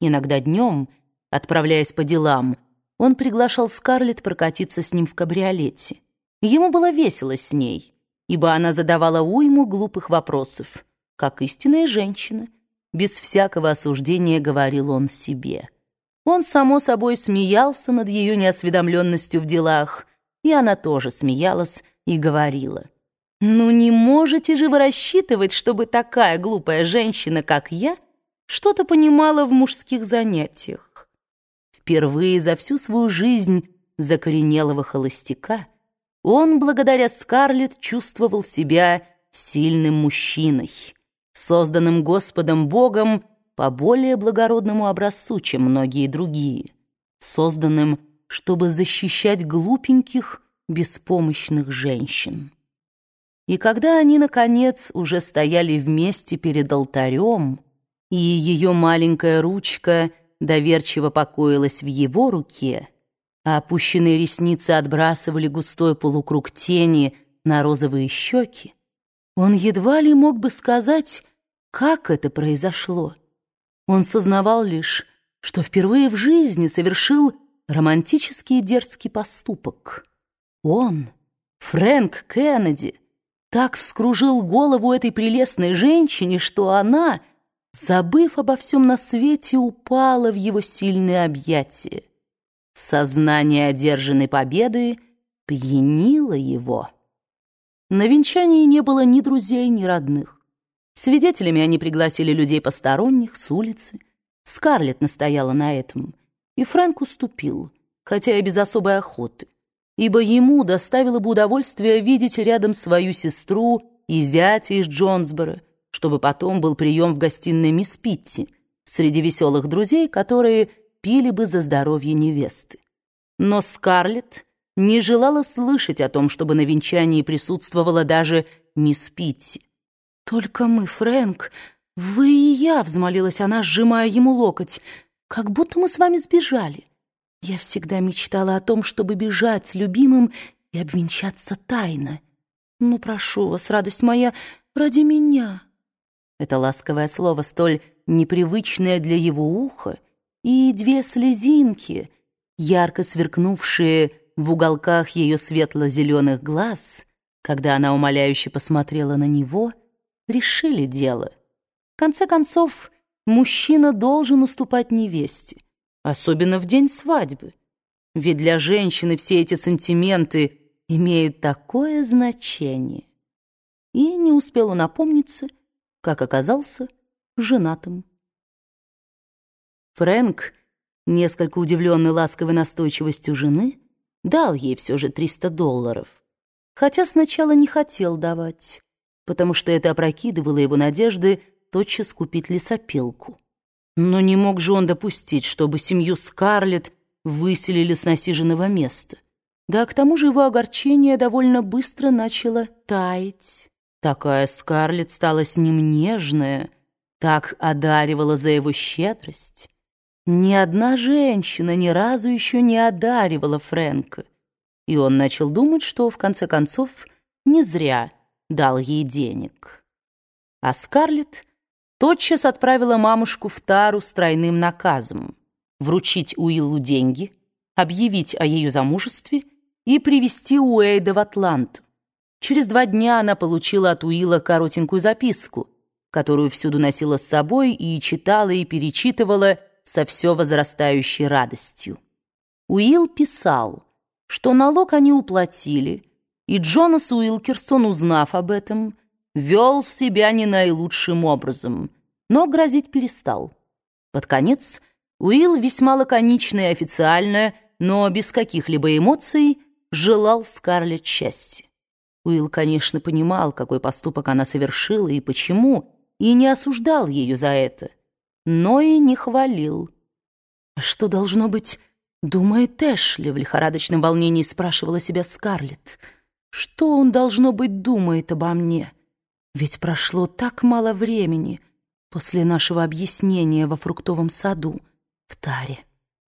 Иногда днем, отправляясь по делам, он приглашал Скарлетт прокатиться с ним в кабриолете. Ему было весело с ней, ибо она задавала уйму глупых вопросов, как истинная женщина. Без всякого осуждения говорил он себе. Он, само собой, смеялся над ее неосведомленностью в делах, и она тоже смеялась и говорила. «Ну не можете же вы рассчитывать, чтобы такая глупая женщина, как я, что-то понимала в мужских занятиях?» Впервые за всю свою жизнь закоренелого холостяка он, благодаря Скарлетт, чувствовал себя сильным мужчиной, созданным Господом Богом по более благородному образцу, чем многие другие, созданным, чтобы защищать глупеньких, беспомощных женщин. И когда они, наконец, уже стояли вместе перед алтарем, и ее маленькая ручка доверчиво покоилась в его руке, а опущенные ресницы отбрасывали густой полукруг тени на розовые щеки, он едва ли мог бы сказать, как это произошло. Он сознавал лишь, что впервые в жизни совершил романтический дерзкий поступок. Он, Фрэнк Кеннеди, так вскружил голову этой прелестной женщине, что она, забыв обо всем на свете, упала в его сильные объятия. Сознание одержанной победы пьянило его. На венчании не было ни друзей, ни родных. Свидетелями они пригласили людей посторонних, с улицы. Скарлетт настояла на этом, и Фрэнк уступил, хотя и без особой охоты ибо ему доставило бы удовольствие видеть рядом свою сестру и зятя из Джонсборо, чтобы потом был прием в гостиной мисс Питти среди веселых друзей, которые пили бы за здоровье невесты. Но Скарлетт не желала слышать о том, чтобы на венчании присутствовала даже мисс Питти. «Только мы, Фрэнк, вы и я», — взмолилась она, сжимая ему локоть, «как будто мы с вами сбежали». Я всегда мечтала о том, чтобы бежать с любимым и обвенчаться тайно. Ну, прошу вас, радость моя, ради меня. Это ласковое слово, столь непривычное для его уха, и две слезинки, ярко сверкнувшие в уголках ее светло-зеленых глаз, когда она умоляюще посмотрела на него, решили дело. В конце концов, мужчина должен уступать невесте особенно в день свадьбы. Ведь для женщины все эти сантименты имеют такое значение. И не успел он напомниться, как оказался женатым. Фрэнк, несколько удивленный ласковой настойчивостью жены, дал ей все же 300 долларов, хотя сначала не хотел давать, потому что это опрокидывало его надежды тотчас купить лесопилку. Но не мог же он допустить, чтобы семью Скарлетт выселили с насиженного места. Да к тому же его огорчение довольно быстро начало таять. Такая Скарлетт стала с ним нежная, так одаривала за его щедрость. Ни одна женщина ни разу еще не одаривала Фрэнка, и он начал думать, что, в конце концов, не зря дал ей денег. А Скарлетт тотчас отправила мамушку в Тару с тройным наказом вручить Уиллу деньги, объявить о ее замужестве и привезти Уэйда в Атланту. Через два дня она получила от Уилла коротенькую записку, которую всюду носила с собой и читала и перечитывала со все возрастающей радостью. Уилл писал, что налог они уплатили, и Джонас Уилкерсон, узнав об этом, вел себя не наилучшим образом, но грозить перестал. Под конец Уилл весьма лаконично и официально, но без каких-либо эмоций, желал Скарлетт счастья. Уилл, конечно, понимал, какой поступок она совершила и почему, и не осуждал ее за это, но и не хвалил. «А «Что должно быть?» — думает Эшли, в лихорадочном волнении спрашивала себя Скарлетт. «Что он, должно быть, думает обо мне?» Ведь прошло так мало времени после нашего объяснения во фруктовом саду в Таре.